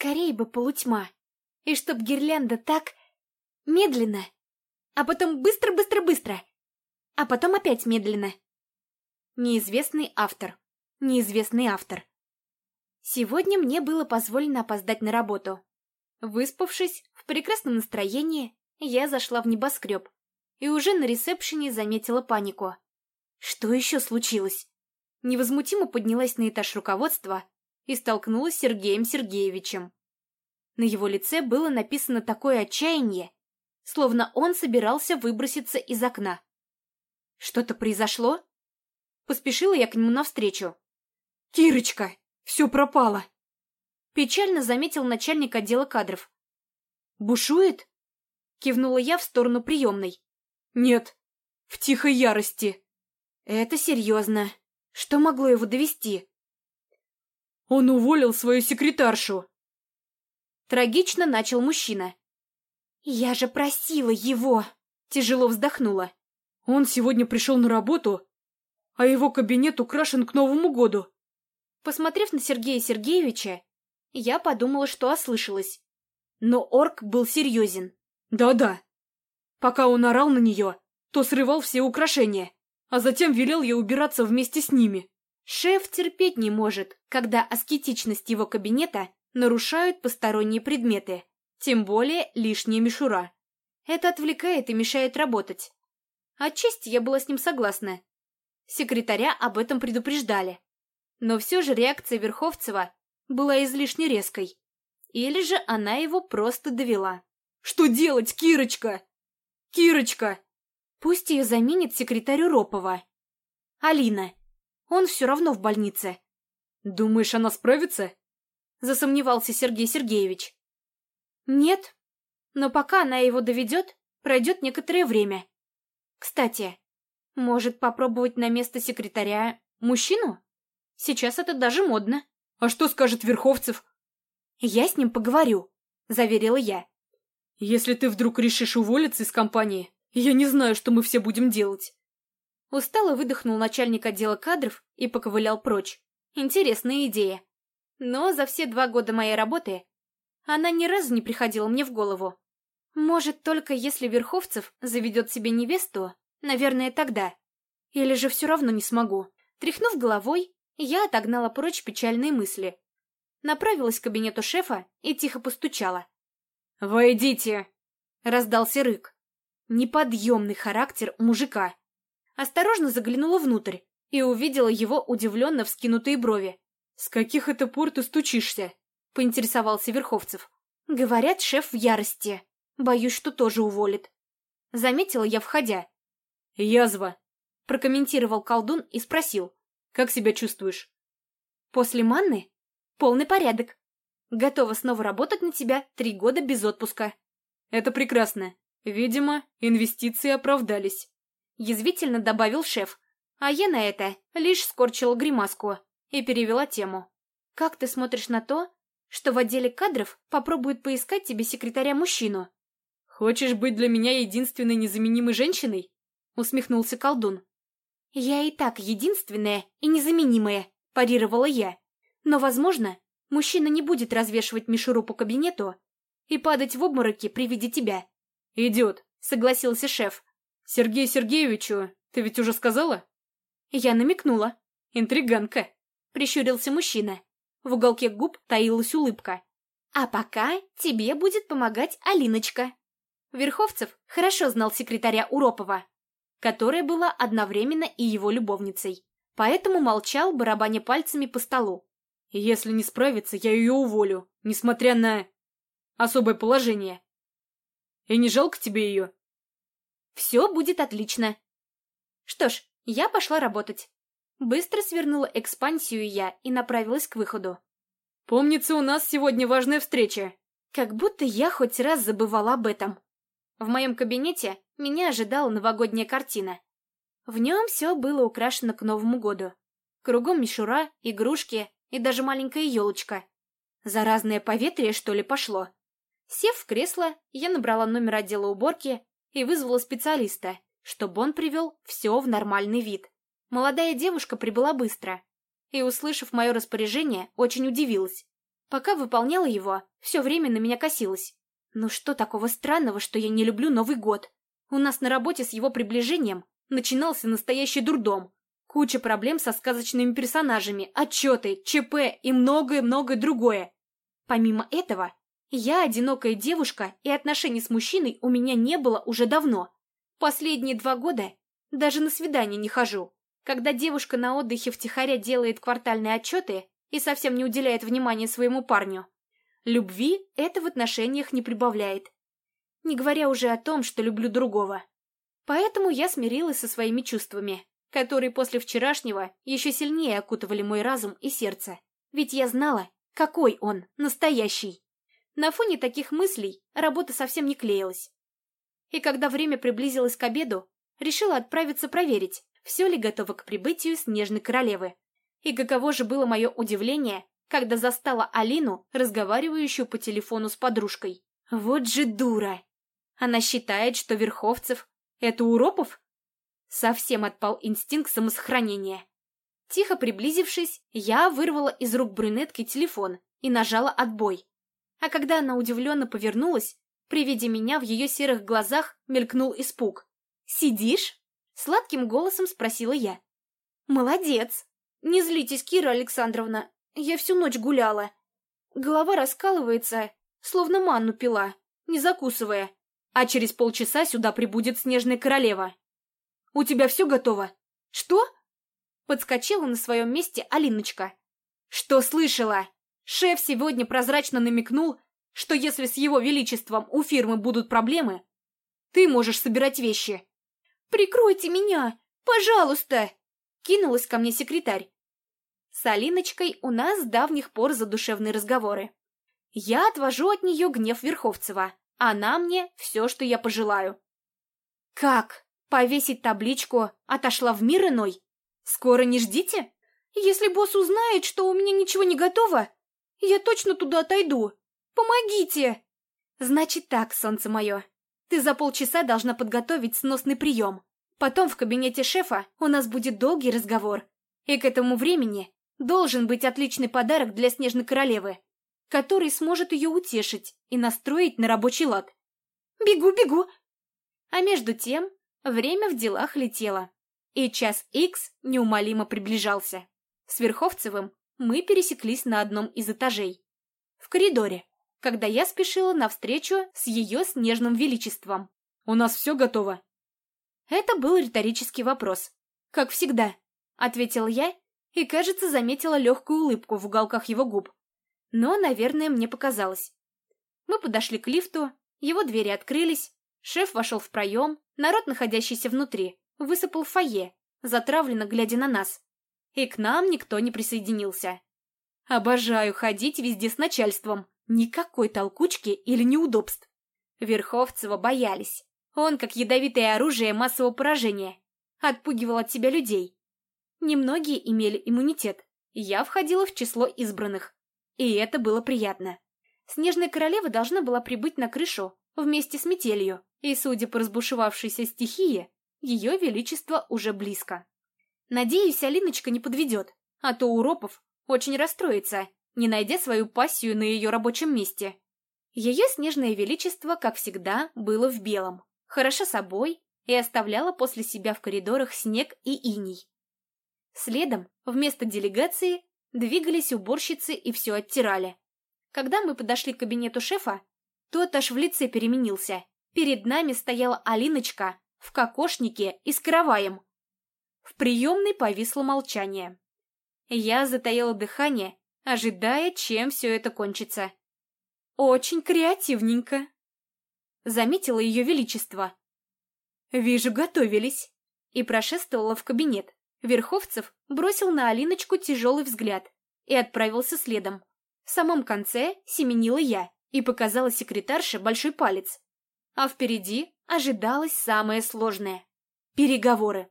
Скорей бы полутьма. И чтоб гирлянда так... Медленно. А потом быстро-быстро-быстро. А потом опять медленно. Неизвестный автор. Неизвестный автор. Сегодня мне было позволено опоздать на работу. Выспавшись, в прекрасном настроении, я зашла в небоскреб и уже на ресепшене заметила панику. Что еще случилось? Невозмутимо поднялась на этаж руководства и столкнулась с Сергеем Сергеевичем. На его лице было написано такое отчаяние, словно он собирался выброситься из окна. Что-то произошло? Поспешила я к нему навстречу. «Кирочка, все пропало!» Печально заметил начальник отдела кадров. «Бушует?» Кивнула я в сторону приемной. «Нет, в тихой ярости». «Это серьезно. Что могло его довести?» «Он уволил свою секретаршу». Трагично начал мужчина. «Я же просила его!» Тяжело вздохнула. «Он сегодня пришел на работу, а его кабинет украшен к Новому году». Посмотрев на Сергея Сергеевича, я подумала, что ослышалась. Но орк был серьезен. «Да-да». Пока он орал на нее, то срывал все украшения, а затем велел ей убираться вместе с ними. Шеф терпеть не может, когда аскетичность его кабинета нарушают посторонние предметы, тем более лишняя мишура. Это отвлекает и мешает работать. Отчасти я была с ним согласна. Секретаря об этом предупреждали. Но все же реакция Верховцева была излишне резкой. Или же она его просто довела. «Что делать, Кирочка? Кирочка!» Пусть ее заменит секретарю Ропова. Алина. Он все равно в больнице. «Думаешь, она справится?» Засомневался Сергей Сергеевич. «Нет, но пока она его доведет, пройдет некоторое время. Кстати, может попробовать на место секретаря мужчину? Сейчас это даже модно». «А что скажет Верховцев?» «Я с ним поговорю», — заверила я. «Если ты вдруг решишь уволиться из компании, я не знаю, что мы все будем делать». Устало выдохнул начальник отдела кадров и поковылял прочь. Интересная идея. Но за все два года моей работы она ни разу не приходила мне в голову. Может, только если Верховцев заведет себе невесту, наверное, тогда. Или же все равно не смогу. Тряхнув головой, я отогнала прочь печальные мысли. Направилась к кабинету шефа и тихо постучала. «Войдите!» — раздался рык. Неподъемный характер мужика. Осторожно заглянула внутрь и увидела его удивленно вскинутые брови. «С каких это пор ты стучишься?» — поинтересовался Верховцев. «Говорят, шеф в ярости. Боюсь, что тоже уволит». Заметила я, входя. «Язва», — прокомментировал колдун и спросил. Как себя чувствуешь? После манны? Полный порядок. Готова снова работать на тебя три года без отпуска. Это прекрасно. Видимо, инвестиции оправдались. Язвительно добавил шеф. А я на это лишь скорчила гримаску и перевела тему. Как ты смотришь на то, что в отделе кадров попробуют поискать тебе секретаря-мужчину? Хочешь быть для меня единственной незаменимой женщиной? Усмехнулся колдун. «Я и так единственная и незаменимая», – парировала я. «Но, возможно, мужчина не будет развешивать мишуру по кабинету и падать в обмороки при виде тебя». «Идет», – согласился шеф. «Сергею Сергеевичу, ты ведь уже сказала?» Я намекнула. «Интриганка», – прищурился мужчина. В уголке губ таилась улыбка. «А пока тебе будет помогать Алиночка». Верховцев хорошо знал секретаря Уропова, которая была одновременно и его любовницей. Поэтому молчал, барабаня пальцами по столу. «Если не справится, я ее уволю, несмотря на особое положение. И не жалко тебе ее?» «Все будет отлично». Что ж, я пошла работать. Быстро свернула экспансию я и направилась к выходу. «Помнится, у нас сегодня важная встреча». Как будто я хоть раз забывала об этом. В моем кабинете меня ожидала новогодняя картина. В нем все было украшено к Новому году. Кругом мишура, игрушки и даже маленькая елочка. Заразное поветрие, что ли, пошло. Сев в кресло, я набрала номер отдела уборки и вызвала специалиста, чтобы он привел все в нормальный вид. Молодая девушка прибыла быстро и, услышав мое распоряжение, очень удивилась. Пока выполняла его, все время на меня косилась. Ну что такого странного, что я не люблю Новый год? У нас на работе с его приближением начинался настоящий дурдом. Куча проблем со сказочными персонажами, отчеты, ЧП и многое-многое другое. Помимо этого, я одинокая девушка, и отношений с мужчиной у меня не было уже давно. Последние два года даже на свидание не хожу. Когда девушка на отдыхе втихаря делает квартальные отчеты и совсем не уделяет внимания своему парню, любви это в отношениях не прибавляет. Не говоря уже о том, что люблю другого. Поэтому я смирилась со своими чувствами, которые после вчерашнего еще сильнее окутывали мой разум и сердце. Ведь я знала, какой он, настоящий. На фоне таких мыслей работа совсем не клеилась. И когда время приблизилось к обеду, решила отправиться проверить, все ли готово к прибытию Снежной Королевы. И каково же было мое удивление, когда застала Алину, разговаривающую по телефону с подружкой. Вот же дура! Она считает, что Верховцев это Уропов? Совсем отпал инстинкт самосохранения. Тихо приблизившись, я вырвала из рук брюнетки телефон и нажала отбой. А когда она удивленно повернулась, при виде меня в ее серых глазах мелькнул испуг. «Сидишь?» — сладким голосом спросила я. «Молодец! Не злитесь, Кира Александровна, я всю ночь гуляла. Голова раскалывается, словно манну пила, не закусывая а через полчаса сюда прибудет снежная королева. У тебя все готово? Что? Подскочила на своем месте Алиночка. Что слышала? Шеф сегодня прозрачно намекнул, что если с его величеством у фирмы будут проблемы, ты можешь собирать вещи. «Прикройте меня! Пожалуйста!» Кинулась ко мне секретарь. С Алиночкой у нас с давних пор задушевные разговоры. Я отвожу от нее гнев Верховцева, она мне все, что я пожелаю. Как? Повесить табличку «Отошла в мир иной»? Скоро не ждите? Если босс узнает, что у меня ничего не готово, я точно туда отойду. Помогите! Значит так, солнце мое. Ты за полчаса должна подготовить сносный прием. Потом в кабинете шефа у нас будет долгий разговор. И к этому времени должен быть отличный подарок для Снежной Королевы который сможет ее утешить и настроить на рабочий лад. «Бегу, бегу!» А между тем время в делах летело, и час икс неумолимо приближался. С Верховцевым мы пересеклись на одном из этажей. В коридоре, когда я спешила навстречу с ее снежным величеством. «У нас все готово?» Это был риторический вопрос. «Как всегда», — ответила я и, кажется, заметила легкую улыбку в уголках его губ. Но, наверное, мне показалось. Мы подошли к лифту, его двери открылись, шеф вошел в проем, народ, находящийся внутри, высыпал в фойе, затравленно глядя на нас. И к нам никто не присоединился. Обожаю ходить везде с начальством. Никакой толкучки или неудобств. Верховцева боялись. Он, как ядовитое оружие массового поражения, отпугивал от себя людей. Немногие имели иммунитет. Я входила в число избранных. И это было приятно. Снежная королева должна была прибыть на крышу вместе с метелью, и, судя по разбушевавшейся стихии, ее величество уже близко. Надеюсь, Алиночка не подведет, а то Уропов очень расстроится, не найдя свою пассию на ее рабочем месте. Ее снежное величество, как всегда, было в белом, хорошо собой и оставляло после себя в коридорах снег и иней. Следом, вместо делегации, Двигались уборщицы и все оттирали. Когда мы подошли к кабинету шефа, тот аж в лице переменился. Перед нами стояла Алиночка в кокошнике и с караваем. В приемной повисло молчание. Я затаила дыхание, ожидая, чем все это кончится. «Очень креативненько», — заметила ее величество. «Вижу, готовились», и прошествовала в кабинет. Верховцев бросил на Алиночку тяжелый взгляд и отправился следом. В самом конце семенила я и показала секретарше большой палец. А впереди ожидалось самое сложное — переговоры.